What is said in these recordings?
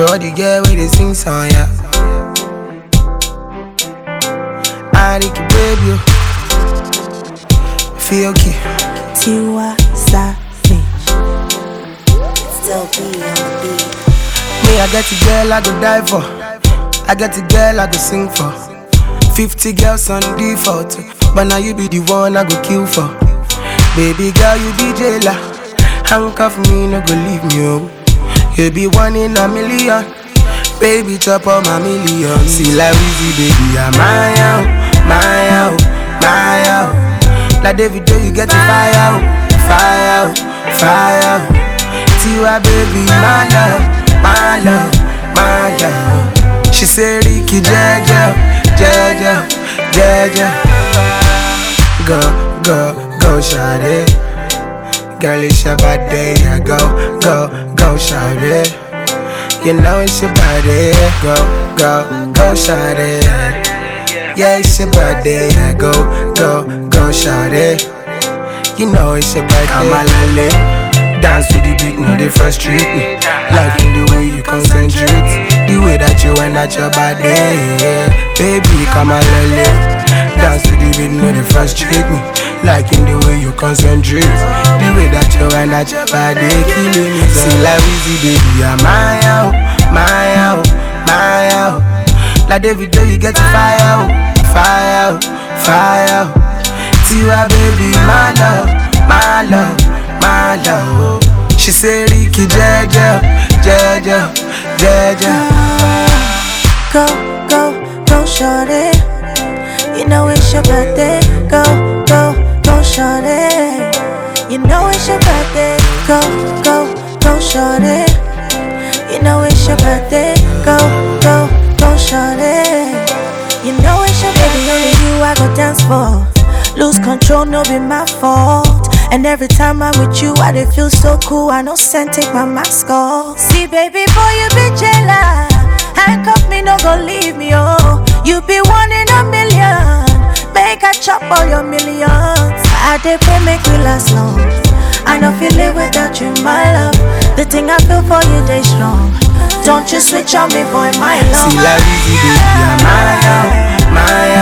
Bro, the girl with the sing song, yeah. I need to baby, oh. feel okay. Tiwa Savage. Still be on the beat. Me, I get a girl I go die for. I get a girl I go sing for. 50 girls on default. But now you be the one I go kill for. Baby girl, you be jailer. Handcuff me, no go leave me, oh. You be one in a million. Baby, chop on my million. See, like Weezy, baby, I'm my out, my out, my out. Like David, do you get the fire out, fire out, fire out. Tiwa, baby, my love, my love, my love. She say, Ricky, Jaja, Jaja, Jaja. Go, go, go, shawty. Girl, it's your birthday, yeah, go, go, go, shawty. You know it's your birthday, go, go, go, shawty. Yeah, it's your yeah, go, go, go, shawty. You know it's your birthday. I'm a lale. Dance to the beat, no, they frustrate me. Liking the way you concentrate, the way that you went at your body, yeah. Baby, come on, lele. Dance to the beat, no, they frustrate me. Liking the way you concentrate, the way that you went at your body, killing me. See, like Weezy, baby, I'm my out, my out, my out. Like David, you get fire out, fire out, fire oh. out. Tiwa, baby, my love, my love, my love. She say, Ricky, Jaja, Jaja, Jaja. You know it's your birthday. Go, go, go, shorty. You know it's your baby, only you I go dance for. Lose control, no be my fault. And every time I'm with you, I dey feel so cool. I know send take my mask off. See, baby boy, you be jealous. Handcuff me, no go leave me, oh. You be one in a million. Make a chop all your millions. I dey pray make we last long. I know feel live without you, my love. The thing I feel for you, they strong. Don't you switch on me, boy, my love. See, Weezy, baby, I'm my out, my out, my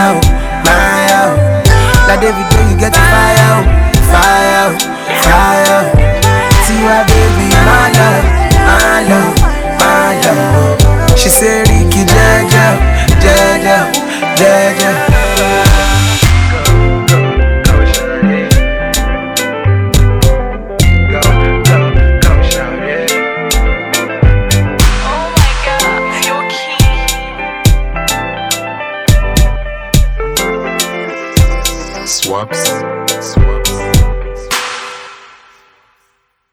Swaps. Swaps.